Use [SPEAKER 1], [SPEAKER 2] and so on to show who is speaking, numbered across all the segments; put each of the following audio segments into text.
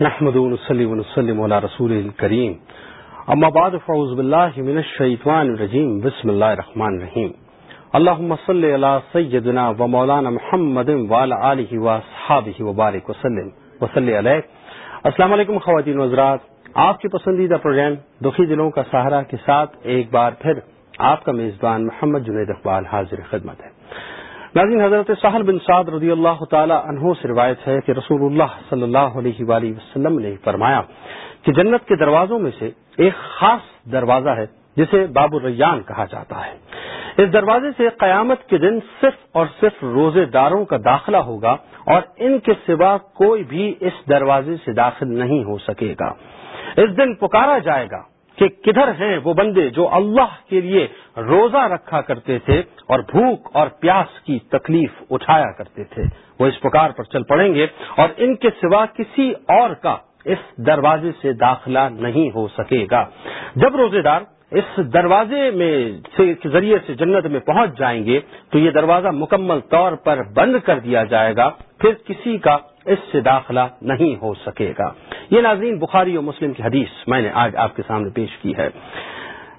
[SPEAKER 1] نحمد ونسلم على رسول الكريم. اما بعد، فاعوذ بالله من الشيطان الرجيم. بسم الله الرحمن الرحيم. اللهم صل على سيدنا ومولانا محمد وعلا وعلى اله واصحابه وبارك وسلم. وصلی علیہ السلام علیکم خواتین حضرات. آپ کے پسندیدہ پروگرام دکھی دلوں کا سہارا کے ساتھ ایک بار پھر آپ کا میزبان محمد جنید اقبال حاضر خدمت ہے۔ ناظرین، حضرت سہل بن سعد رضی اللہ تعالی عنہ سے روایت ہے کہ رسول اللہ صلی اللہ علیہ وآلہ وسلم نے فرمایا کہ جنت کے دروازوں میں سے ایک خاص دروازہ ہے جسے باب الریان کہا جاتا ہے۔ اس دروازے سے قیامت کے دن صرف اور صرف روزے داروں کا داخلہ ہوگا اور ان کے سوا کوئی بھی اس دروازے سے داخل نہیں ہو سکے گا۔ اس دن پکارا جائے گا۔ کہ کدھر ہیں وہ بندے جو اللہ کے لیے روزہ رکھا کرتے تھے اور بھوک اور پیاس کی تکلیف اٹھایا کرتے تھے؟ وہ اس پکار پر چل پڑیں گے اور ان کے سوا کسی اور کا اس دروازے سے داخلہ نہیں ہو سکے گا۔ جب روزے دار اس دروازے میں کے ذریعے سے جنت میں پہنچ جائیں گے تو یہ دروازہ مکمل طور پر بند کر دیا جائے گا، پھر کسی کا اس سے داخلہ نہیں ہو سکے گا۔ یہ ناظرین بخاری و مسلم کی حدیث میں نے آج آپ کے سامنے پیش کی ہے۔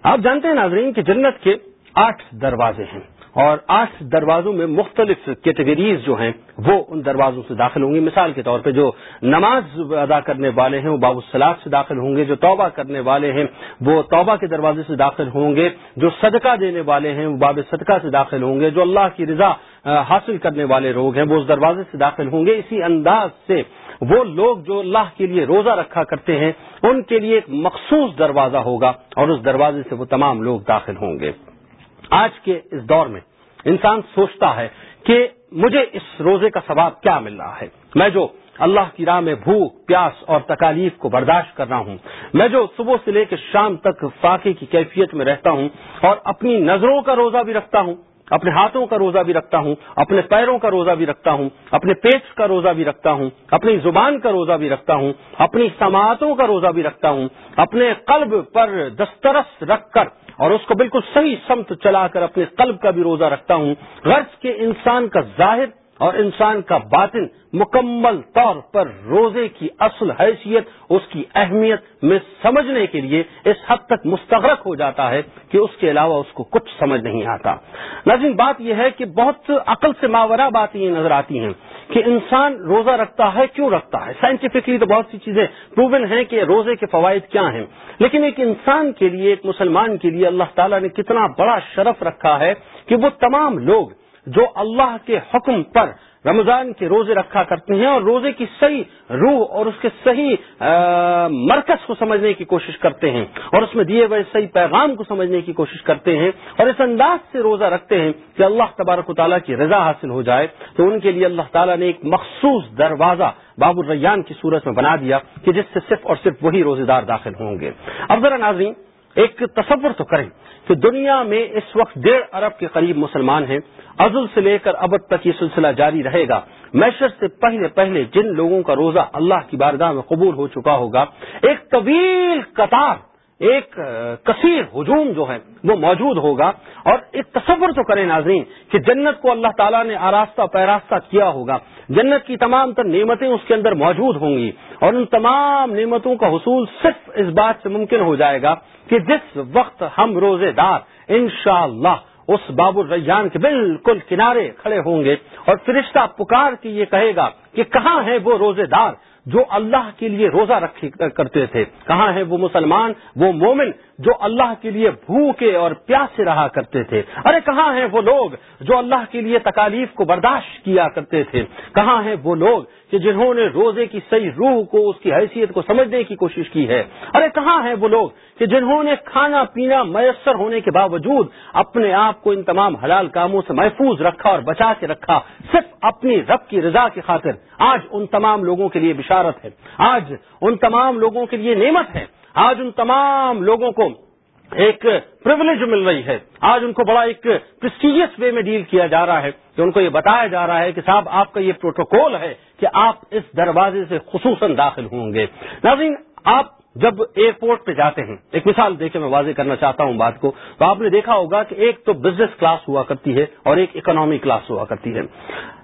[SPEAKER 1] آپ جانتے ہیں ناظرین کہ جنت کے آٹھ دروازے ہیں۔ اور آٹھ دروازوں میں مختلف کیٹیگریز جو ہیں، وہ ان دروازوں سے داخل ہوں گی۔ مثال کے طور پہ جو نماز ادا کرنے والے ہیں، وہ باب السلاق سے داخل ہوں گے۔ جو توبہ کرنے والے ہیں، وہ توبہ کے دروازے سے داخل ہوں گے۔ جو صدقہ دینے والے ہیں، وہ باب صدقہ سے داخل ہوں گے۔ جو اللہ کی رضا حاصل کرنے والے لوگ ہیں، وہ اس دروازے سے داخل ہوں گے۔ اسی انداز سے وہ لوگ جو اللہ کے لیے روزہ رکھا کرتے ہیں، ان کے لیے ایک مخصوص دروازہ ہوگا اور اس دروازے سے وہ تمام لوگ داخل ہوں گے۔ آج کے اس دور میں انسان سوچتا ہے کہ مجھے اس روزے کا ثواب کیا مل رہا ہے۔ میں جو اللہ کی راہ میں بھوک، پیاس اور تکالیف کو برداشت کر رہا ہوں، میں جو صبح سے لے کے شام تک فاقے کی کیفیت میں رہتا ہوں اور اپنی نظروں کا روزہ بھی رکھتا ہوں، اپنے ہاتھوں کا روزہ بھی رکھتا ہوں، اپنے پیروں کا روزہ بھی رکھتا ہوں، اپنے پیٹ کا روزہ بھی رکھتا ہوں، اپنی زبان کا روزہ بھی رکھتا ہوں، اپنی سماعتوں کا روزہ بھی رکھتا ہوں، اپنے قلب پر دسترس رکھ کر اور اس کو بالکل صحیح سمت چلا کر اپنے قلب کا بھی روزہ رکھتا ہوں۔ غرض کے انسان کا ظاہر اور انسان کا باطن مکمل طور پر روزے کی اصل حیثیت، اس کی اہمیت میں سمجھنے کے لیے اس حد تک مستغرق ہو جاتا ہے کہ اس کے علاوہ اس کو کچھ سمجھ نہیں آتا۔ ناظرین، بات یہ ہے کہ بہت عقل سے ماورہ باتیں یہ نظر آتی ہیں۔ کہ انسان روزہ رکھتا ہے، کیوں رکھتا ہے؟ سائنٹیفکلی تو بہت سی چیزیں پروون ہیں کہ روزے کے فوائد کیا ہیں۔ لیکن ایک انسان کے لیے، ایک مسلمان کے لیے اللہ تعالیٰ نے کتنا بڑا شرف رکھا ہے کہ وہ تمام لوگ جو اللہ کے حکم پر رمضان کے روزے رکھا کرتے ہیں اور روزے کی صحیح روح اور اس کے صحیح مرکز کو سمجھنے کی کوشش کرتے ہیں اور اس میں دیے ہوئے صحیح پیغام کو سمجھنے کی کوشش کرتے ہیں اور اس انداز سے روزہ رکھتے ہیں کہ اللہ تبارک و تعالیٰ کی رضا حاصل ہو جائے۔ تو ان کے لیے اللہ تعالیٰ نے ایک مخصوص دروازہ باب الریان کی صورت میں بنا دیا کہ جس سے صرف اور صرف وہی روزے دار داخل ہوں گے۔ اب ذرا ناظرین ایک تصور تو کریں کہ دنیا میں اس وقت ڈیڑھ ارب کے قریب مسلمان ہیں۔ ازل سے لے کر ابد تک یہ سلسلہ جاری رہے گا۔ میشر سے پہلے پہلے جن لوگوں کا روزہ اللہ کی بارگاہ میں قبول ہو چکا ہوگا، ایک طویل قطار، ایک کثیر ہجوم جو ہے، وہ موجود ہوگا۔ اور ایک تصور تو کریں ناظرین کہ جنت کو اللہ تعالیٰ نے آراستہ پیراستہ کیا ہوگا۔ جنت کی تمام تر نعمتیں اس کے اندر موجود ہوں گی۔ اور ان تمام نعمتوں کا حصول صرف اس بات سے ممکن ہو جائے گا کہ جس وقت ہم روزے دار انشاءاللہ اس باب الریان کے بالکل کنارے کھڑے ہوں گے اور فرشتہ پکار کے یہ کہے گا کہ کہاں ہے وہ روزے دار جو اللہ کے لیے روزہ رکھے کرتے تھے؟ کہاں ہے وہ مسلمان؟ وہ مومن جو اللہ کے لیے بھوکے اور پیاسے رہا کرتے تھے۔ ارے کہاں ہیں وہ لوگ جو اللہ کے لیے تکالیف کو برداشت کیا کرتے تھے؟ کہاں ہیں وہ لوگ کہ جنہوں نے روزے کی صحیح روح کو، اس کی حیثیت کو سمجھنے کی کوشش کی ہے؟ ارے کہاں ہیں وہ لوگ کہ جنہوں نے کھانا پینا میسر ہونے کے باوجود اپنے آپ کو ان تمام حلال کاموں سے محفوظ رکھا اور بچا کے رکھا، صرف اپنی رب کی رضا کی خاطر۔ آج ان تمام لوگوں کے لیے بشارت ہے۔ آج ان تمام لوگوں کے لیے نعمت ہے۔ آج ان تمام لوگوں کو ایک پرولیج مل رہی ہے۔ آج ان کو بڑا ایک پرسٹیجیس وے میں ڈیل کیا جا رہا ہے کہ ان کو یہ بتایا جا رہا ہے کہ صاحب، آپ کا یہ پروٹوکول ہے کہ آپ اس دروازے سے خصوصاً داخل ہوں گے۔ ناظرین، آپ جب ایئرپورٹ پہ جاتے ہیں، ایک مثال دیکھے میں واضح کرنا چاہتا ہوں بات کو۔ تو آپ نے دیکھا ہوگا کہ ایک تو بزنس کلاس ہوا کرتی ہے اور ایک اکنامی کلاس ہوا کرتی ہے۔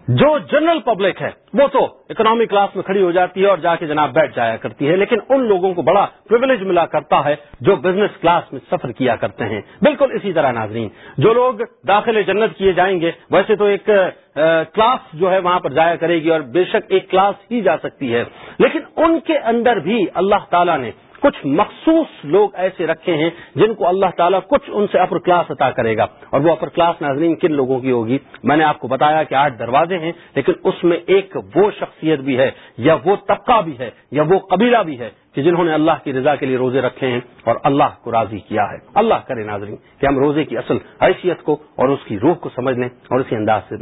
[SPEAKER 1] جو جنرل پبلک ہے، وہ تو اکنامی کلاس میں کھڑی ہو جاتی ہے اور جا کے جناب بیٹھ جایا کرتی ہے، لیکن ان لوگوں کو بڑا پرولیج ملا کرتا ہے جو بزنس کلاس میں سفر کیا کرتے ہیں۔ بالکل اسی طرح ناظرین، جو لوگ داخل جنت کیے جائیں گے، ویسے تو ایک کلاس جو ہے وہاں پر جایا کرے گی اور بے شک ایک کلاس ہی جا سکتی ہے۔ لیکن ان کے اندر بھی اللہ تعالیٰ نے کچھ مخصوص لوگ ایسے رکھے ہیں جن کو اللہ تعالیٰ کچھ ان سے اپر کلاس عطا کرے گا اور وہ اپر کلاس ناظرین کن لوگوں کی ہوگی؟ میں نے آپ کو بتایا کہ آٹھ دروازے ہیں، لیکن اس میں ایک وہ شخصیت بھی ہے، یا وہ طبقہ بھی ہے، یا وہ قبیلہ بھی ہے کہ جنہوں نے اللہ کی رضا کے لیے روزے رکھے ہیں اور اللہ کو راضی کیا ہے۔ اللہ کرے ناظرین کہ ہم روزے کی اصل حیثیت کو اور اس کی روح کو سمجھ لیں اور اسی انداز سے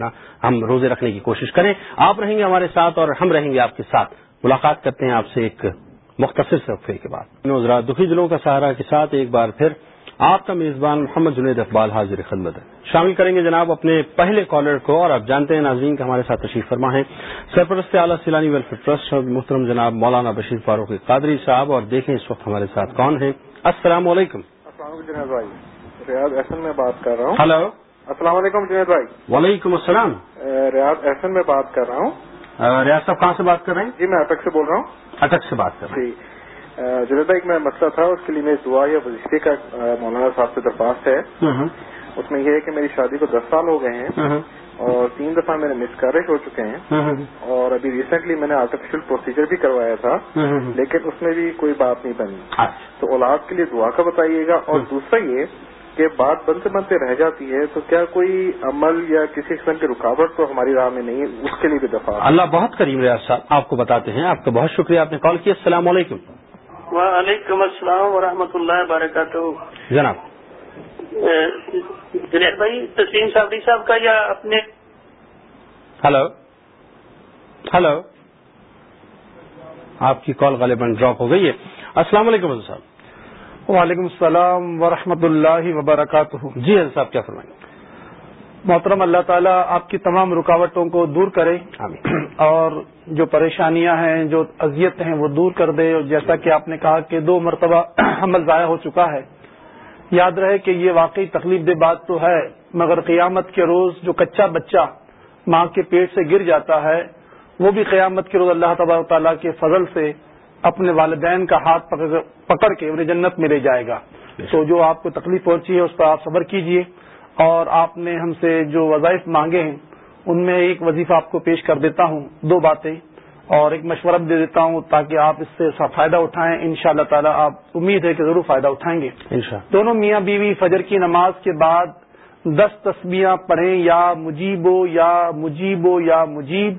[SPEAKER 1] ہم روزے رکھنے کی کوشش کریں۔ آپ رہیں گے ہمارے ساتھ اور ہم رہیں گے آپ کے ساتھ۔ ملاقات کرتے ہیں آپ سے ایک مختصر صفحے کے بعد۔ نوزرات دکھی دلوں کا سہارا کے ساتھ ایک بار پھر آپ کا میزبان محمد جنید اقبال حاضر خدمت ہے۔ شامل کریں گے جناب اپنے پہلے کالر کو اور آپ جانتے ہیں ناظرین کا ہمارے ساتھ تشریف فرما ہے سرپرست اعلیٰ سیلانی ویلفیئر ٹرسٹ اور محترم جناب مولانا بشیر فاروق قادری صاحب اور دیکھیں اس وقت ہمارے ساتھ کون ہیں۔ السلام علیکم۔
[SPEAKER 2] السلام علیکم جنید بھائی۔ ریاض احسن میں بات کر رہا ہوں۔
[SPEAKER 1] ہلو۔
[SPEAKER 2] السلام علیکم جنید بھاھ
[SPEAKER 1] وعلیکم السلام۔
[SPEAKER 2] ریاض احسن میں بات کر رہا ہوں۔
[SPEAKER 1] ریاض صاحب کہاں سے بات کر رہے ہیں؟
[SPEAKER 2] جی میں اٹک سے بول رہا ہوں۔
[SPEAKER 1] اٹک سے بات کر ہیں۔
[SPEAKER 2] جی جنید بھائی میں مسئلہ تھا اس کے لیے میری دعا یا وظیفے کا مولانا صاحب سے درخواست ہے۔ اس میں یہ ہے کہ میری شادی کو دس سال ہو گئے ہیں اور تین دفعہ میرے مس کیریج ہو چکے ہیں۔ اور ابھی ریسنٹلی میں نے آرٹیفیشل پروسیجر بھی کروایا تھا لیکن اس میں بھی کوئی بات نہیں بنی۔ تو اولاد کے لیے دعا کا بتائیے گا۔ اور دوسرا یہ کہ بات بنتے بنتے رہ جاتی ہے تو کیا کوئی عمل یا کسی قسم کی رکاوٹ تو ہماری راہ میں نہیں اس کے لیے بھی دفاع
[SPEAKER 1] اللہ بہت کریم ریاض صاحب آپ کو بتاتے ہیں آپ کا بہت شکریہ آپ نے کال کیا السلام علیکم۔
[SPEAKER 3] وعلیکم السلام ورحمۃ اللہ وبرکاتہ۔
[SPEAKER 1] جناب۔
[SPEAKER 3] جنید بھائی تسلیم صابری صاحب کا یا اپنے؟
[SPEAKER 1] ہلو۔ ہلو۔ آپ کی کال غالباً ڈراپ ہو گئی ہے۔ السلام علیکم صاحب۔
[SPEAKER 4] وعلیکم السلام ورحمۃ اللہ وبرکاتہ۔
[SPEAKER 1] جی صاحب کیا فرمائیں؟
[SPEAKER 4] محترم اللہ تعالیٰ آپ کی تمام رکاوٹوں کو دور کرے اور جو پریشانیاں ہیں جو اذیت ہیں وہ دور کر دے۔ اور جیسا کہ آپ نے کہا کہ دو مرتبہ حمل ضائع ہو چکا ہے۔ یاد رہے کہ یہ واقعی تکلیف دہ بات تو ہے مگر قیامت کے روز جو کچا بچہ ماں کے پیٹ سے گر جاتا ہے وہ بھی قیامت کے روز اللہ تبار تعالیٰ کے فضل سے اپنے والدین کا ہاتھ پکڑ کے انہیں جنت میں لے جائے گا۔ تو جو آپ کو تکلیف پہنچی ہے اس پر آپ صبر کیجیے اور آپ نے ہم سے جو وظائف مانگے ہیں ان میں ایک وظیفہ آپ کو پیش کر دیتا ہوں دو باتیں اور ایک مشورہ دے دیتا ہوں تاکہ آپ اس سے فائدہ اٹھائیں۔ ان شاء اللہ تعالیٰ آپ امید ہے کہ ضرور فائدہ اٹھائیں گے۔ دونوں میاں بیوی فجر کی نماز کے بعد دس تسبیاں پڑھیں یا مجیبو یا مجیبو یا مجیب۔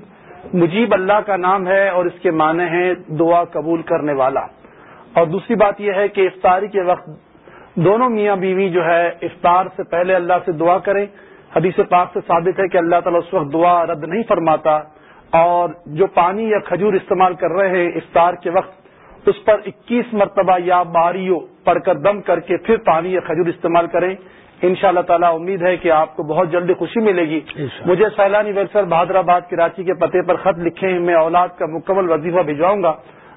[SPEAKER 4] مجیب اللہ کا نام ہے اور اس کے معنی ہیں دعا قبول کرنے والا۔ اور دوسری بات یہ ہے کہ افطاری کے وقت دونوں میاں بیوی جو ہے افطار سے پہلے اللہ سے دعا کریں۔ حدیث پاک سے ثابت ہے کہ اللہ تعالیٰ اس وقت دعا رد نہیں فرماتا اور جو پانی یا کھجور استعمال کر رہے ہیں افطار کے وقت، اس پر اکیس مرتبہ یا باریوں پڑھ کر دم کر کے پھر پانی یا کھجور استعمال کریں۔ ان شاء اللہ تعالیٰ امید ہے کہ آپ کو بہت جلدی خوشی ملے گی۔ مجھے سیلانی ویلفیئر بہادر آباد کراچی کے پتے پر خط لکھے ہیں میں اولاد کا مکمل وظیفہ بھجواؤں گا۔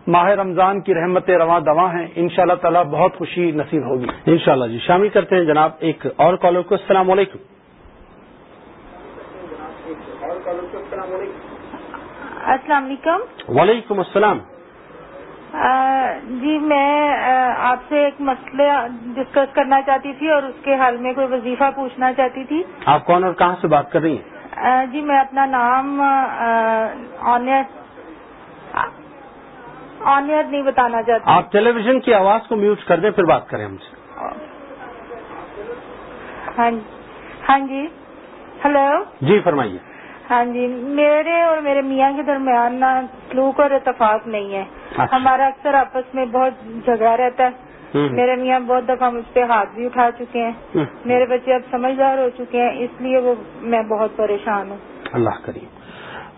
[SPEAKER 4] ماہ رمضان کی رحمت رواں دواں ہیں۔ ان شاء اللہ تعالیٰ بہت خوشی نصیب ہوگی۔
[SPEAKER 1] ان شاء اللہ جی شامل کرتے ہیں جناب ایک اور کالر کو۔ السلام علیکم۔
[SPEAKER 5] السلام علیکم۔
[SPEAKER 1] وعلیکم السلام۔
[SPEAKER 5] جی میں آپ سے ایک مسئلہ ڈسکس کرنا چاہتی تھی اور اس کے حل میں کوئی وظیفہ پوچھنا چاہتی تھی۔
[SPEAKER 1] آپ کون اور کہاں سے بات کر رہی ہیں؟
[SPEAKER 5] جی میں اپنا نام آنر آنر نہیں بتانا چاہتی۔
[SPEAKER 1] آپ ٹیلی ویژن کی آواز کو میوٹ کر دیں پھر بات کریں ہم سے۔
[SPEAKER 5] ہاں جی ہلو۔
[SPEAKER 1] جی فرمائیے۔
[SPEAKER 5] ہاں جی میرے اور میرے میاں کے درمیان نا سلوک اور اتفاق نہیں ہے۔ ہمارا اکثر آپس میں بہت جھگڑا رہتا ہے۔ میرے میاں بہت دفعہ مجھ پہ ہاتھ بھی اٹھا چکے ہیں۔ میرے بچے اب سمجھدار ہو چکے ہیں اس لیے وہ میں بہت پریشان ہوں۔
[SPEAKER 1] اللہ کریم۔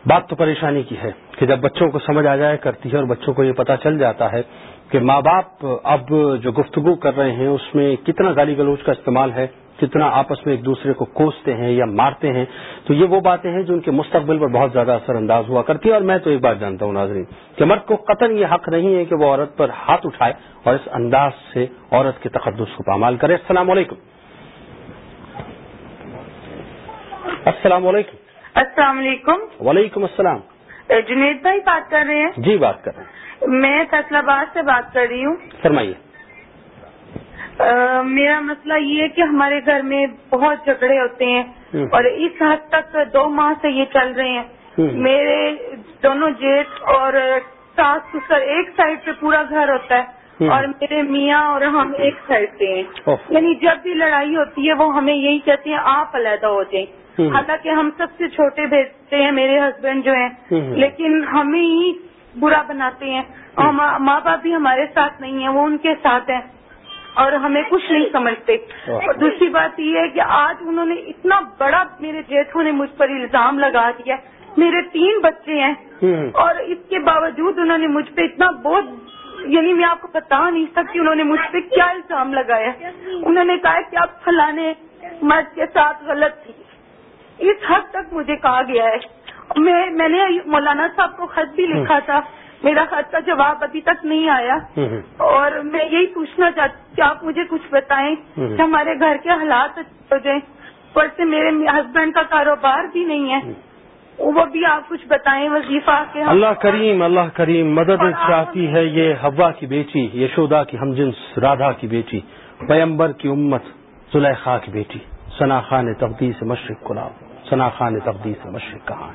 [SPEAKER 1] بات تو پریشانی کی ہے کہ جب بچوں کو سمجھ آ جائے کرتی ہے اور بچوں کو یہ پتا چل جاتا ہے کہ ماں باپ اب جو گفتگو کر رہے ہیں اس میں کتنا گالی گلوچ کا استعمال ہے کتنا آپس میں ایک دوسرے کو کوستے ہیں یا مارتے ہیں تو یہ وہ باتیں ہیں جو ان کے مستقبل پر بہت زیادہ اثر انداز ہوا کرتی ہے اور میں تو ایک بات جانتا ہوں ناظرین کہ مرد کو قطن یہ حق نہیں ہے کہ وہ عورت پر ہاتھ اٹھائے اور اس انداز سے عورت کے تقدس کو پامال کرے۔ السلام علیکم۔ السلام علیکم۔
[SPEAKER 5] السلام علیکم۔
[SPEAKER 1] وعلیکم السلام۔
[SPEAKER 5] جنید بھائی بات کر رہے ہیں؟
[SPEAKER 1] جی بات کر رہے ہیں۔
[SPEAKER 5] میں فیصلہ آباد سے بات کر رہی ہوں۔
[SPEAKER 1] فرمائیے۔
[SPEAKER 5] میرا مسئلہ یہ ہے کہ ہمارے گھر میں بہت جھگڑے ہوتے ہیں اور اس حد تک دو ماہ سے یہ چل رہے ہیں۔ میرے دونوں جیٹ اور ساس سسر ایک سائڈ پہ پورا گھر ہوتا ہے اور میرے میاں اور ہم ایک سائڈ پہ ہیں۔ یعنی جب بھی لڑائی ہوتی ہے وہ ہمیں یہی کہتے ہیں آپ علیحدہ ہو جائیں۔ حالانکہ ہم سب سے چھوٹے بھیجتے ہیں میرے ہسبینڈ جو ہیں۔ لیکن ہمیں ہی برا بناتے ہیں۔ اور ماں باپ بھی ہمارے ساتھ نہیں ہیں وہ ان کے ساتھ ہیں۔ اور ہمیں کچھ نہیں سمجھتے۔ اور دوسری بات یہ ہے کہ آج انہوں نے اتنا بڑا میرے جیٹھوں نے مجھ پر الزام لگا دیا۔ میرے تین بچے ہیں۔ اور اس کے باوجود انہوں نے مجھ پہ اتنا بہت یعنی میں آپ کو بتا نہیں سکتی انہوں نے مجھ پہ کیا الزام لگایا۔ انہوں نے کہا کہ آپ فلانے مرد کے ساتھ غلط تھی۔ اس حد تک مجھے کہا گیا ہے۔ میں میں نے مولانا صاحب کو خط بھی لکھا تھا۔ میرا خط کا جواب ابھی تک نہیں آیا۔ اور میں یہی پوچھنا چاہتی کہ آپ مجھے کچھ بتائیں کہ ہمارے گھر کے حالات اچھے ہو جائیں۔ پر سے میرے ہسبینڈ کا کاروبار بھی نہیں ہے۔ وہ بھی آپ کچھ بتائیں وظیفہ کے
[SPEAKER 1] اللہ کریم اللہ کریم مدد چاہتی ہے یہ ہوا کی بیٹی یشودا کی ہم جنس رادھا کی بیٹی پیمبر کی امت زلیخا کی بیٹی ثنا خان تقدیس مشرق گلاب ثنا خان تقدیس مشرق کہاں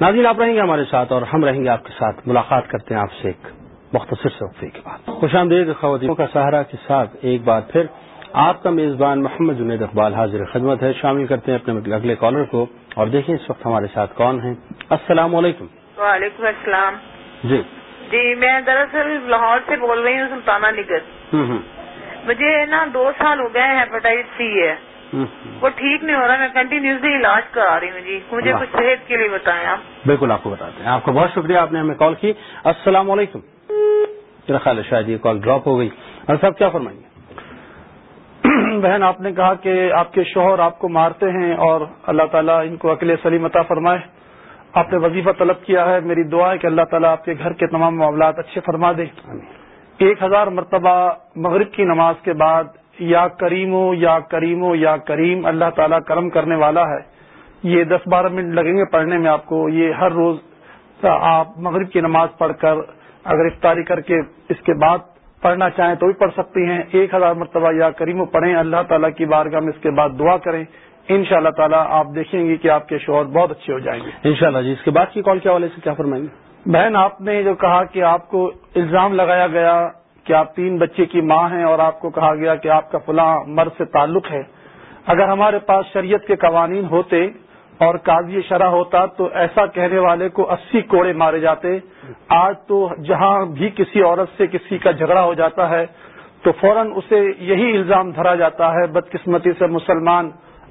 [SPEAKER 1] ناظرین آپ رہیں گے ہمارے ساتھ اور ہم رہیں گے آپ کے ساتھ۔ ملاقات کرتے ہیں آپ سے ایک مختصر سے وقفے کے بعد۔ خوش آمدید خواتین کا سہارا کے ساتھ ایک بار پھر آپ کا میزبان محمد جنید اقبال حاضر خدمت ہے۔ شامل کرتے ہیں اپنے اگلے کالر کو اور دیکھیں اس وقت ہمارے ساتھ کون ہیں۔ السلام علیکم۔
[SPEAKER 6] وعلیکم السلام۔
[SPEAKER 1] جی۔
[SPEAKER 6] جی میں دراصل لاہور سے بول رہی ہوں سلطانہ نگر۔ مجھے نا دو سال ہو گئے ہیپاٹائٹس سی ہے۔ وہ ٹھیک نہیں ہو رہا میں کنٹینیوسلی علاج کرا رہی ہوں جی۔ مجھے کچھ صحت کے لیے بتائیں آپ۔
[SPEAKER 1] بالکل آپ کو بتاتے ہیں۔ آپ کا بہت شکریہ آپ نے ہمیں کال کی۔ السلام علیکم۔ میرا خیال ہے شاید یہ کال ڈراپ ہو گئی۔ اور صاحب کیا فرمائیں گے
[SPEAKER 4] بہن آپ نے کہا کہ آپ کے شوہر آپ کو مارتے ہیں اور اللہ تعالیٰ ان کو اکیلے سلیم عطا فرمائے۔ آپ نے وظیفہ طلب کیا ہے۔ میری دعا ہے کہ اللہ تعالیٰ آپ کے گھر کے تمام معاملات اچھے فرما دے۔ ایک ہزار مرتبہ مغرب کی نماز کے بعد یا کریم یا کریم ہو یا کریم اللہ تعالیٰ کرم کرنے والا ہے۔ یہ دس بارہ منٹ لگیں گے پڑھنے میں آپ کو۔ یہ ہر روز آپ مغرب کی نماز پڑھ کر اگر افطاری کر کے اس کے بعد پڑھنا چاہیں تو بھی پڑھ سکتی ہیں۔ ایک ہزار مرتبہ یا کریم و پڑھیں اللہ تعالیٰ کی بارگاہ میں اس کے بعد دعا کریں۔ ان شاء اللہ تعالیٰ آپ دیکھیں گے کہ آپ کے شوہر بہت اچھے ہو جائیں گے۔
[SPEAKER 1] ان شاء اللہ جی اس کے بعد کی کال کے حوالے سے کیا فرمائیں گے؟
[SPEAKER 4] بہن آپ نے جو کہا کہ آپ کو الزام لگایا گیا کہ آپ تین بچے کی ماں ہیں اور آپ کو کہا گیا کہ آپ کا فلاں مرد سے تعلق ہے۔ اگر ہمارے پاس شریعت کے قوانین ہوتے اور قاضی شرح ہوتا تو ایسا کہنے والے کو اسی کوڑے مارے جاتے۔ آج تو جہاں بھی کسی عورت سے کسی کا جھگڑا ہو جاتا ہے تو فوراً اسے یہی الزام دھرا جاتا ہے، بدقسمتی سے مسلمان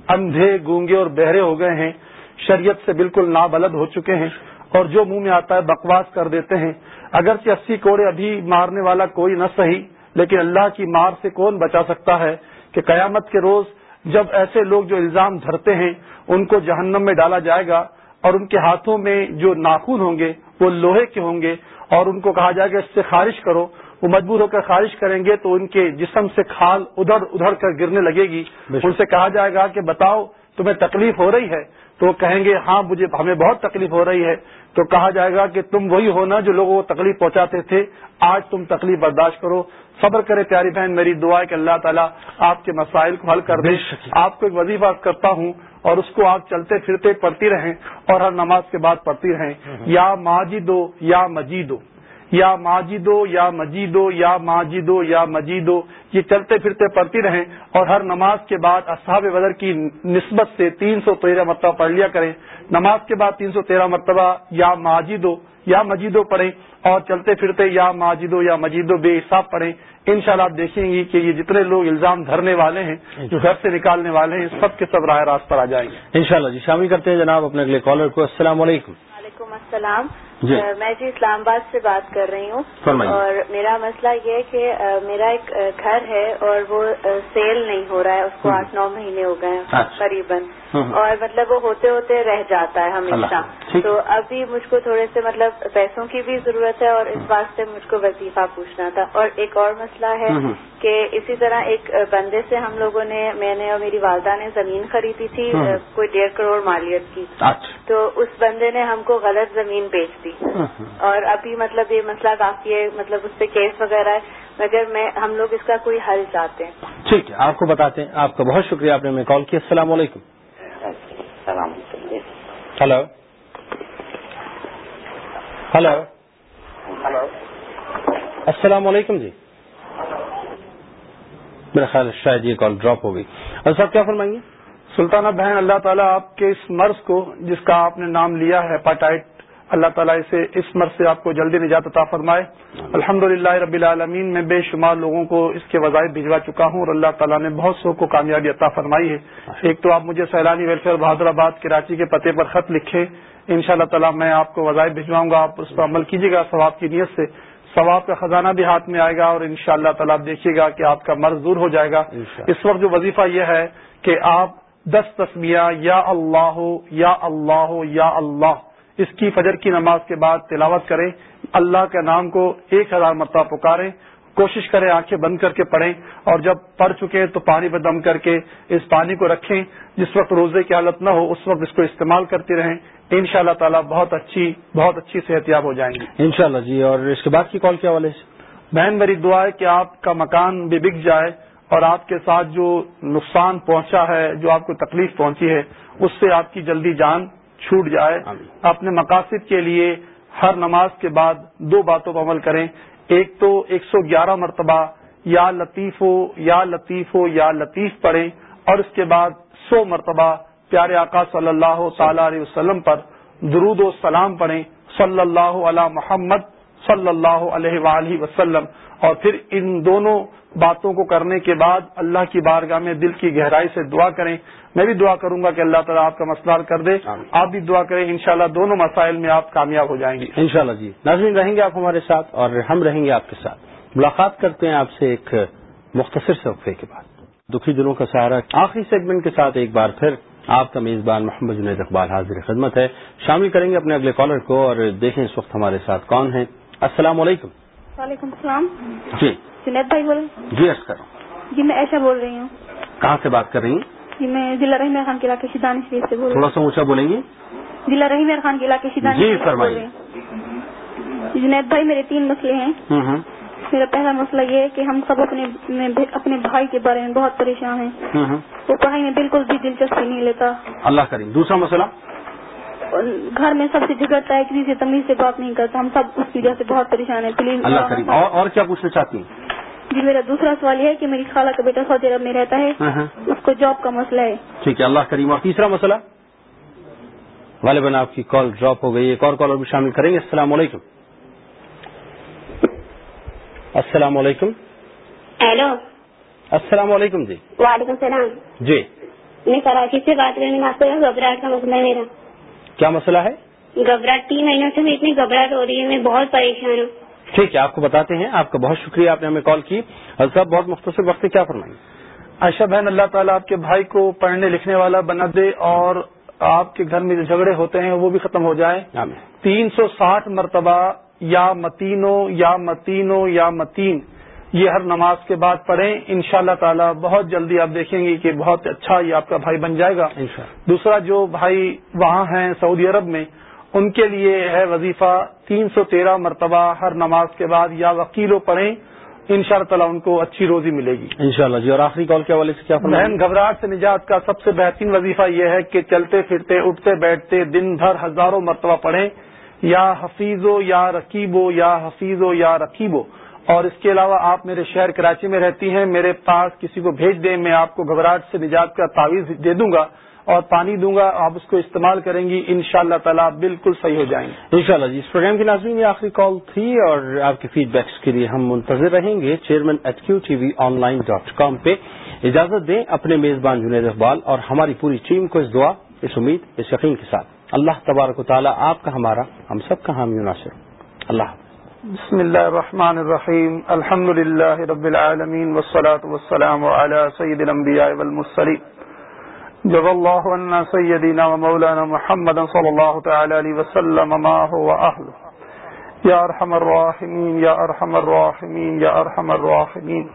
[SPEAKER 4] اندھے گونگے اور بہرے ہو گئے ہیں۔ شریعت سے بالکل نابلد ہو چکے ہیں۔ اور جو منہ میں آتا ہے بکواس کر دیتے ہیں۔ اگرچہ اسی کوڑے ابھی مارنے والا کوئی نہ صحیح لیکن اللہ کی مار سے کون بچا سکتا ہے کہ قیامت کے روز جب ایسے لوگ جو الزام دھرتے ہیں ان کو جہنم میں ڈالا جائے گا اور ان کے ہاتھوں میں جو ناخن ہوں گے وہ لوہے کے ہوں گے اور ان کو کہا جائے گا اس سے خارش کرو۔ وہ مجبور ہو کر خارش کریں گے تو ان کے جسم سے کھال ادھر ادھر کر گرنے لگے گی۔ ان سے کہا جائے گا کہ بتاؤ تمہیں تکلیف ہو رہی ہے؟ تو کہیں گے ہاں مجھے ہمیں بہت تکلیف ہو رہی ہے۔ تو کہا جائے گا کہ تم وہی ہونا جو لوگوں کو تکلیف پہنچاتے تھے۔ آج تم تکلیف برداشت کرو۔ صبر کرے پیاری بہن میری دعا ہے کہ اللہ تعالیٰ آپ کے مسائل کو حل کر دے۔ آپ کو ایک وظیفہ کرتا ہوں اور اس کو آپ چلتے پھرتے پڑھتی رہیں اور ہر نماز کے بعد پڑھتی رہیں۔ یا ماجدو یا مجیدو۔ یا ماجدو یا مجیدو یا ماجدو یا مجیدو یہ چلتے پھرتے پڑھتی رہیں اور ہر نماز کے بعد اصحاب بدر کی نسبت سے تین سو تیرہ مرتبہ پڑھ لیا کریں۔ نماز کے بعد تین سو تیرہ مرتبہ یا ماجدو یا مجیدو پڑھیں اور چلتے پھرتے یا ماجدو یا مجیدو بے حساب پڑھیں۔ ان شاء اللہ آپ دیکھیں گی کہ یہ جتنے لوگ الزام دھرنے والے ہیں جو گھر سے نکالنے والے ہیں سب کے سب راہ راست پر آ جائیں گے۔
[SPEAKER 1] ان شاء اللہ جی شامل کرتے ہیں جناب اپنے اگلے کالر کو۔ السلام علیکم۔
[SPEAKER 5] وعلیکم السلام۔
[SPEAKER 7] میں جی اسلام آباد سے بات کر رہی ہوں۔ اور میرا مسئلہ یہ ہے کہ میرا ایک گھر ہے اور وہ سیل نہیں ہو رہا ہے۔ اس کو آٹھ نو مہینے ہو گئے ہیں
[SPEAKER 1] اچھا۔
[SPEAKER 7] قریباً۔ اور مطلب وہ ہوتے ہوتے رہ جاتا ہے ہمیشہ۔ تو ابھی مجھ کو تھوڑے سے مطلب پیسوں کی بھی ضرورت ہے اور اس واسطے مجھ کو وظیفہ پوچھنا تھا۔ اور ایک اور مسئلہ ہے۔ کہ اسی طرح ایک بندے سے ہم لوگوں نے میں نے اور میری والدہ نے زمین خریدی تھی۔ کوئی ڈیڑھ کروڑ مالیت کی۔
[SPEAKER 1] اچھا۔
[SPEAKER 7] تو اس بندے نے ہم کو غلط زمین بیچ دی۔ اور ابھی مطلب یہ مسئلہ کافی ہے مطلب اس پہ کیس وغیرہ ہے مگر میں ہم لوگ اس کا کوئی حل چاہتے ہیں۔
[SPEAKER 1] ٹھیک ہے آپ کو بتاتے ہیں۔ آپ کا بہت شکریہ آپ نے ہمیں کال کیا السلام علیکم۔
[SPEAKER 8] سلام
[SPEAKER 1] ہلو۔ ہلو۔
[SPEAKER 8] ہلو۔
[SPEAKER 1] السلام علیکم جی۔ میرا خیال ہے شاید یہ کال ڈراپ ہو گئی۔ اور صاحب کیا فرمائیں گے؟
[SPEAKER 4] سلطانہ بہن اللہ تعالیٰ آپ کے اس مرض کو جس کا آپ نے نام لیا ہے ہیپاٹائٹ اللہ تعالیٰ اسے اس مرض سے آپ کو جلدی نجات عطا فرمائے۔ الحمد رب العالمین میں بے شمار لوگوں کو اس کے وظائف بھجوا چکا ہوں اور اللہ تعالیٰ نے بہت سو کو کامیابی عطا فرمائی ہے۔ ایک تو آپ مجھے سیلانی ویلفیئر بہادر آباد کراچی کے پتے پر خط لکھے ان شاء اللہ تعالیٰ میں آپ کو وظائف بھجواؤں گا آپ اس پر عمل کیجیے گا ثواب کی نیت سے۔ ثواب کا خزانہ بھی ہاتھ میں آئے گا اور ان شاء اللہ تعالیٰ آپ دیکھیے گا کہ آپ کا مرض دور ہو جائے گا۔ اس وقت جو وظیفہ یہ ہے کہ آپ دس تسمیہ یا اللہ یا اللہ یا اللہ۔ اس کی فجر کی نماز کے بعد تلاوت کریں اللہ کے نام کو ایک ہزار مرتبہ پکاریں کوشش کریں آنکھیں بند کر کے پڑھیں اور جب پڑھ چکے تو پانی پہ دم کر کے اس پانی کو رکھیں جس وقت روزے کی حالت نہ ہو اس وقت اس کو استعمال کرتے رہیں۔ ان شاء اللہ تعالیٰ بہت اچھی بہت اچھی صحت یاب ہو جائیں گی۔
[SPEAKER 1] انشاءاللہ جی اور اس کے بعد کی کال کیا والے سے
[SPEAKER 4] بہن میری دعا ہے کہ آپ کا مکان بھی بک جائے اور آپ کے ساتھ جو نقصان پہنچا ہے جو آپ کو تکلیف پہنچی ہے اس سے آپ کی جلدی جان چھوٹ جائے۔ اپنے مقاصد کے لیے ہر نماز کے بعد دو باتوں پر عمل کریں۔ ایک تو ایک سو گیارہ مرتبہ یا لطیف ہو یا لطیف ہو یا لطیف پڑھیں۔ اور اس کے بعد سو مرتبہ پیارے آقا صلی اللہ تعالی علیہ وسلم پر درود و سلام پڑھیں۔ صلی اللہ علی محمد صلی اللہ علیہ وآلہ وسلم۔ اور پھر ان دونوں باتوں کو کرنے کے بعد اللہ کی بارگاہ میں دل کی گہرائی سے دعا کریں۔ میں بھی دعا کروں گا کہ اللہ تعالیٰ آپ کا مسئلہ کر دے۔ آپ بھی دعا کریں انشاءاللہ دونوں مسائل میں آپ کامیاب ہو جائیں گے۔
[SPEAKER 1] انشاءاللہ جی۔ ناظرین رہیں گے آپ ہمارے ساتھ اور ہم رہیں گے آپ کے ساتھ۔ ملاقات کرتے ہیں آپ سے ایک مختصر سے وقفے کے بعد۔ دکھی دلوں کا سہارا۔ آخری سیگمنٹ کے ساتھ ایک بار پھر آپ کا میزبان محمد جنید اقبال حاضر خدمت ہے۔ شامل کریں گے اپنے اگلے کالر کو اور دیکھیں اس وقت ہمارے ساتھ کون ہیں۔ السلام علیکم۔
[SPEAKER 5] وعلیکم السلام.
[SPEAKER 1] جی.
[SPEAKER 5] جنید بھائی بول
[SPEAKER 1] جی عرض کروں
[SPEAKER 5] ہیں؟ جی میں ایشا بول رہی ہوں.
[SPEAKER 1] کہاں سے بات کر رہی ہیں؟
[SPEAKER 5] جی میں ضلع رحیم خان کے علاقے شیدان شریف سے بول رہی
[SPEAKER 1] تھوڑا سا اونچا بولیں گی
[SPEAKER 5] ہوں ضلع رحیم خان کے علاقے شیدان
[SPEAKER 1] جی، فرمائیے۔
[SPEAKER 5] ہوں. جنید بھائی میرے تین مسئلے ہیں.
[SPEAKER 1] ہوں ہوں.
[SPEAKER 5] میرا پہلا مسئلہ یہ ہے کہ ہم سب اپنے اپنے بھائی کے بارے میں بہت پریشان ہیں.
[SPEAKER 1] ہوں ہوں.
[SPEAKER 5] وہ پڑھائی میں بالکل بھی دلچسپی نہیں لیتا.
[SPEAKER 1] اللہ کریم. دوسرا مسئلہ؟
[SPEAKER 5] گھر میں سب سے جھگڑتا ہے کسی سے تمیز سے بات نہیں کرتا ہم سب اس کی وجہ سے بہت پریشان ہیں پلیز
[SPEAKER 1] اللہ کریم۔ اور اور کیا پوچھنا چاہتی ہیں؟
[SPEAKER 5] جی میرا دوسرا سوال یہ ہے کہ میری خالہ کا بیٹا سعودی عرب میں رہتا ہے
[SPEAKER 1] ہاں ہاں۔
[SPEAKER 5] اس کو جاب کا مسئلہ ہے۔
[SPEAKER 1] ٹھیک ہے اللہ کریم۔ اور تیسرا مسئلہ؟ غالباً آپ کی کال ڈراپ ہو گئی ایک اور کالر بھی شامل کریں گے۔ السلام علیکم۔ السلام علیکم۔
[SPEAKER 9] ہیلو۔
[SPEAKER 1] السلام علیکم جی۔
[SPEAKER 9] وعلیکم السلام۔
[SPEAKER 1] جی۔
[SPEAKER 9] میں کراچی سے بات کرنے آپ کو گھبراہٹ کا مسئلہ ہے میرا
[SPEAKER 1] کیا مسئلہ ہے؟
[SPEAKER 9] گھبراہٹ تین مہینوں سے میں اتنی گھبراہٹ ہو رہی ہے میں بہت پریشان ہوں۔
[SPEAKER 1] ٹھیک ہے آپ کو بتاتے ہیں۔ آپ کا بہت شکریہ آپ نے ہمیں کال کی۔ حضرت صاحب بہت مختصر وقت میں کیا فرمائیں؟
[SPEAKER 4] عائشہ بہن اللہ تعالیٰ آپ کے بھائی کو پڑھنے لکھنے والا بنا دے اور آپ کے گھر میں جو جھگڑے ہوتے ہیں وہ بھی ختم ہو جائیں۔
[SPEAKER 1] آمین۔
[SPEAKER 4] تین سو ساٹھ مرتبہ یا متینو یا متینو یا متین۔ یہ ہر نماز کے بعد پڑھیں۔ ان شاء اللہ تعالیٰ بہت جلدی آپ دیکھیں گے کہ بہت اچھا یہ آپ کا بھائی بن جائے گا۔ دوسرا جو بھائی وہاں ہیں سعودی عرب میں ان کے لیے ہے وظیفہ تین سو تیرہ مرتبہ ہر نماز کے بعد یا وکیلوں پڑھیں۔ ان شاء اللہ تعالیٰ ان کو اچھی روزی ملے گی۔
[SPEAKER 1] انشاءاللہ جی اور آخری کال کے حوالے سے کیا
[SPEAKER 4] بہن گھبراہٹ سے نجات کا سب سے بہترین وظیفہ یہ ہے کہ چلتے پھرتے اٹھتے بیٹھتے دن بھر ہزاروں مرتبہ پڑھیں۔ یا حفیظو یا رقیبو یا حفیظو یا رقیبو اور اس کے علاوہ آپ میرے شہر کراچی میں رہتی ہیں، میرے پاس کسی کو بھیج دیں، میں آپ کو گھبراہٹ سے نجات کا تعویذ دے دوں گا اور پانی دوں گا، آپ اس کو استعمال کریں گی ان شاء اللہ تعالیٰ آپ بالکل صحیح ہو جائیں گے۔
[SPEAKER 1] انشاءاللہ جی اس پروگرام کی ناظرین یہ آخری کال تھی اور آپ کے فیڈ بیکس کے لیے ہم منتظر رہیں گے۔ Chairman H Q T V online dot com پہ اجازت دیں اپنے میزبان جنید اقبال اور ہماری پوری ٹیم کو اس دعا، اس امید، اس یقین کے ساتھ۔ اللہ تبارک و تعالیٰ آپ کا، ہمارا، ہم سب کا حامی ناصر اللہ
[SPEAKER 4] بسم الله الرحمن الرحيم الحمد لله رب العالمين والصلاة والسلام على سيد الأنبياء والمرسلين جزا الله عنا سيدنا ومولانا محمد صلى الله تعالى عليه وسلم ما هو أهله يا أرحم الراحمين يا أرحم الراحمين يا أرحم الراحمين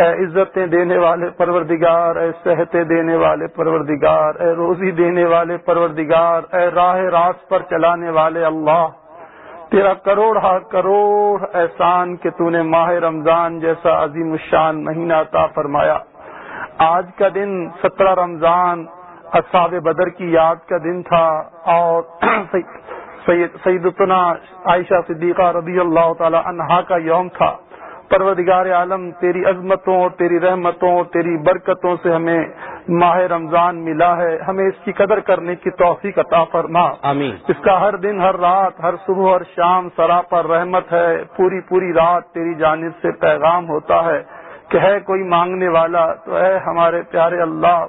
[SPEAKER 4] اے عزتیں دینے والے پروردگار، اے صحتیں دینے والے پروردگار، اے روزی دینے والے پروردگار، اے راہ راست پر چلانے والے اللہ. تیرا کروڑ ہا کروڑ احسان کہ تو نے ماہ رمضان جیسا عظیم الشان مہینہ عطا فرمایا۔ آج کا دن سترہ رمضان اصحاب بدر کی یاد کا دن تھا اور سیدتنا عائشہ صدیقہ رضی اللہ تعالی عنہا کا یوم تھا۔ پروردگار عالم تیری عظمتوں اور تیری رحمتوں اور تیری برکتوں سے ہمیں ماہ رمضان ملا ہے۔ ہمیں اس کی قدر کرنے کی توفیق عطا فرما۔
[SPEAKER 1] آمین۔
[SPEAKER 4] اس کا ہر دن ہر رات ہر صبح اور شام سرا پر رحمت ہے۔ پوری پوری رات تیری جانب سے پیغام ہوتا ہے کہ ہے کوئی مانگنے والا تو ہے ہمارے پیارے اللہ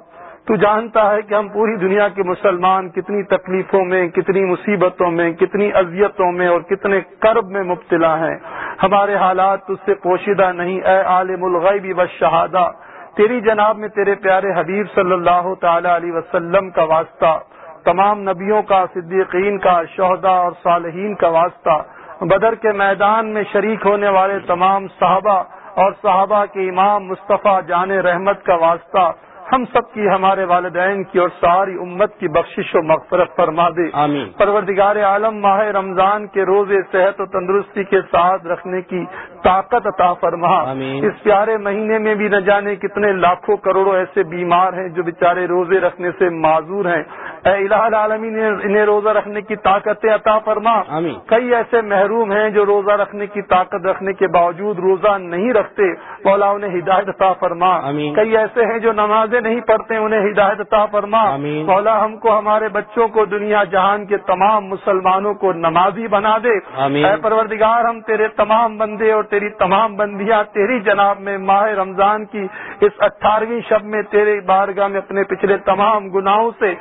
[SPEAKER 4] تو جانتا ہے کہ ہم پوری دنیا کے مسلمان کتنی تکلیفوں میں، کتنی مصیبتوں میں، کتنی اذیتوں میں اور کتنے کرب میں مبتلا ہیں۔ ہمارے حالات تجھ سے پوشیدہ نہیں، اے عالم الغیبی و شہادہ تیری جناب میں تیرے پیارے حبیب صلی اللہ تعالی علیہ وسلم کا واسطہ، تمام نبیوں کا، صدیقین کا شہدا اور صالحین کا واسطہ، بدر کے میدان میں شریک ہونے والے تمام صحابہ اور صحابہ کے امام مصطفیٰ جان رحمت کا واسطہ ہم سب کی ہمارے والدین کی اور ساری امت کی بخشش و مغفرت فرما دے۔
[SPEAKER 1] آمین۔
[SPEAKER 4] پروردگار عالم ماہ رمضان کے روزے صحت و تندرستی کے ساتھ رکھنے کی طاقت عطا فرما۔ اس پیارے مہینے میں بھی نہ جانے کتنے لاکھوں کروڑوں ایسے بیمار ہیں جو بیچارے روزے رکھنے سے معذور ہیں۔ اے الہ العالمین انہیں روزہ رکھنے کی طاقت عطا فرما۔
[SPEAKER 1] آمین۔
[SPEAKER 4] کئی ایسے محروم ہیں جو روزہ رکھنے کی طاقت رکھنے کے باوجود روزہ نہیں رکھتے۔ مولا انہیں ہدایت عطا فرما۔
[SPEAKER 1] آمین۔
[SPEAKER 4] کئی ایسے ہیں جو نمازیں نہیں پڑھتے انہیں ہدایت عطا فرما۔
[SPEAKER 1] آمین۔
[SPEAKER 4] مولا ہم کو ہمارے بچوں کو دنیا جہان کے تمام مسلمانوں کو نمازی بنا دے۔
[SPEAKER 1] آمین۔
[SPEAKER 4] اے پروردگار ہم تیرے تمام بندے اور تیری تمام بندیاں، تیری جناب میں ماہ رمضان کی اس اٹھارہویں شب میں، تیرے بارگاہ میں اپنے پچھلے تمام گناہوں سے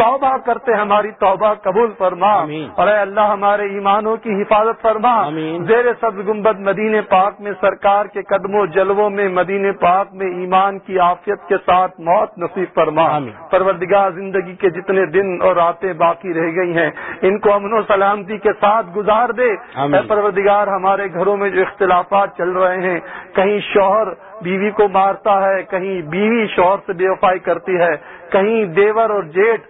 [SPEAKER 4] توبہ کرتے ہماری توبہ قبول فرما۔ اور اے اللہ ہمارے ایمانوں کی حفاظت فرما۔ زیر سبز گنبد مدینے پاک میں سرکار کے قدموں جلووں میں مدینے پاک میں ایمان کی عافیت کے ساتھ موت نصیب فرما۔ پروردگار زندگی کے جتنے دن اور راتیں باقی رہ گئی ہیں ان کو امن و سلامتی کے ساتھ گزار دے۔ اے پروردگار ہمارے گھروں میں جو اختلافات چل رہے ہیں کہیں شوہر بیوی کو مارتا ہے، کہیں بیوی شوہر سے بے وفائی کرتی ہے، کہیں دیور اور جیٹ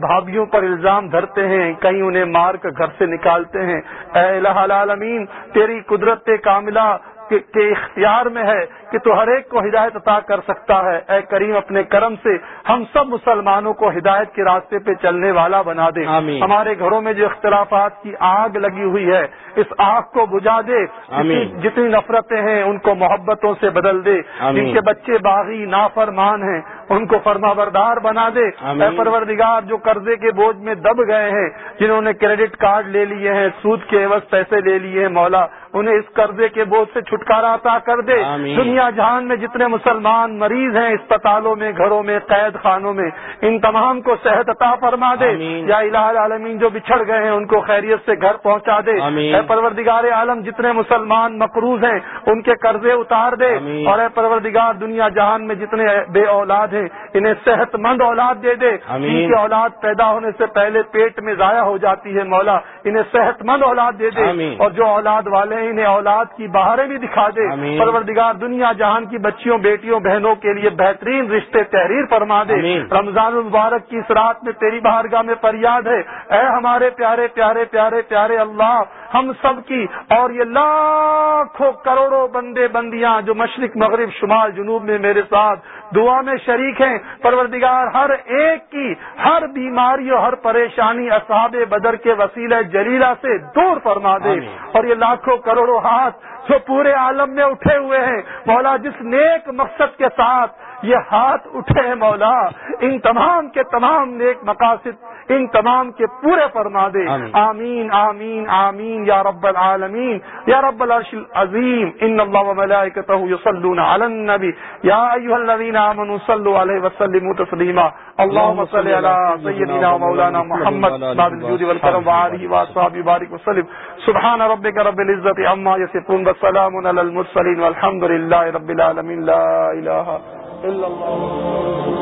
[SPEAKER 4] بھابھیوں پر الزام دھرتے ہیں، کہیں انہیں مار کر گھر سے نکالتے ہیں۔ اے الہ العالمین، تیری قدرت کاملہ کے اختیار میں ہے کہ تو ہر ایک کو ہدایت عطا کر سکتا ہے۔ اے کریم اپنے کرم سے ہم سب مسلمانوں کو ہدایت کے راستے پہ چلنے والا بنا دے۔
[SPEAKER 1] آمین۔
[SPEAKER 4] ہمارے گھروں میں جو اختلافات کی آگ لگی ہوئی ہے اس آگ کو بجھا دے۔
[SPEAKER 1] آمین۔
[SPEAKER 4] جتنی نفرتیں ہیں ان کو محبتوں سے بدل دے۔ جن کے بچے باغی نافرمان ہیں ان کو فرما بردار بنا دے۔ اے پروردگار جو قرضے کے بوجھ میں دب گئے ہیں جنہوں نے کریڈٹ کارڈ لے لیے ہیں سود کے عوض پیسے لے لیے ہیں مولا انہیں اس قرضے کے بوجھ سے چھٹکارا عطا کر دے۔ دنیا جہان میں جتنے مسلمان مریض ہیں اسپتالوں میں گھروں میں قید خانوں میں ان تمام کو صحت عطا فرما دے۔ یا الہ العالمین جو بچھڑ گئے ہیں ان کو خیریت سے گھر پہنچا دے۔ اے پروردگار عالم جتنے مسلمان مقروض ہیں ان کے قرضے اتار دے۔ اور اے پروردگار دنیا جہان میں جتنے بے اولاد ہیں انہیں صحت مند اولاد دے دے۔ ان کی اولاد پیدا ہونے سے پہلے پیٹ میں ضائع ہو جاتی ہے مولا انہیں صحت مند اولاد دے دے۔ اور جو اولاد والے ہیں انہیں اولاد کی بہاریں بھی دکھا دے۔ پروردگار دنیا جہان کی بچیوں بیٹیوں بہنوں کے لیے بہترین رشتے تحریر فرما دے۔ رمضان المبارک کی اس رات میں تیری بہارگاہ میں فریاد ہے۔ اے ہمارے پیارے پیارے پیارے پیارے اللہ ہم سب کی اور یہ لاکھوں کروڑوں بندے بندیاں جو مشرق مغرب شمال جنوب میں میرے ساتھ دعا میں شریک ہیں پروردگار ہر ایک کی ہر بیماری اور ہر پریشانی اصحاب بدر کے وسیلہ جلیلہ سے دور فرما دے۔ اور یہ لاکھوں کروڑوں ہاتھ جو پورے عالم میں اٹھے ہوئے ہیں۔ مولا جس نیک مقصد کے ساتھ یہ ہاتھ اٹھے ہیں مولا ان تمام کے تمام نیک مقاصد ان تمام کے پورے فرما دے۔ آمین۔ آمین آمین یا رب العالمین۔ یا رب العرش العظیم ان اللہ وملائکتہ یصلون علی النبی۔ یا ایها الذین آمنوا صلوا علیہ وسلموا تسلیما۔ اللهم صل علی سیدنا مولانا محمد بعد الجود والکرم وعلیہ واصحابہ بارک وسلم۔ سبحان ربک رب العزت عما یصفون والسلام علی المرسلین والحمد لله رب العالمین لا الہ الا اللہ۔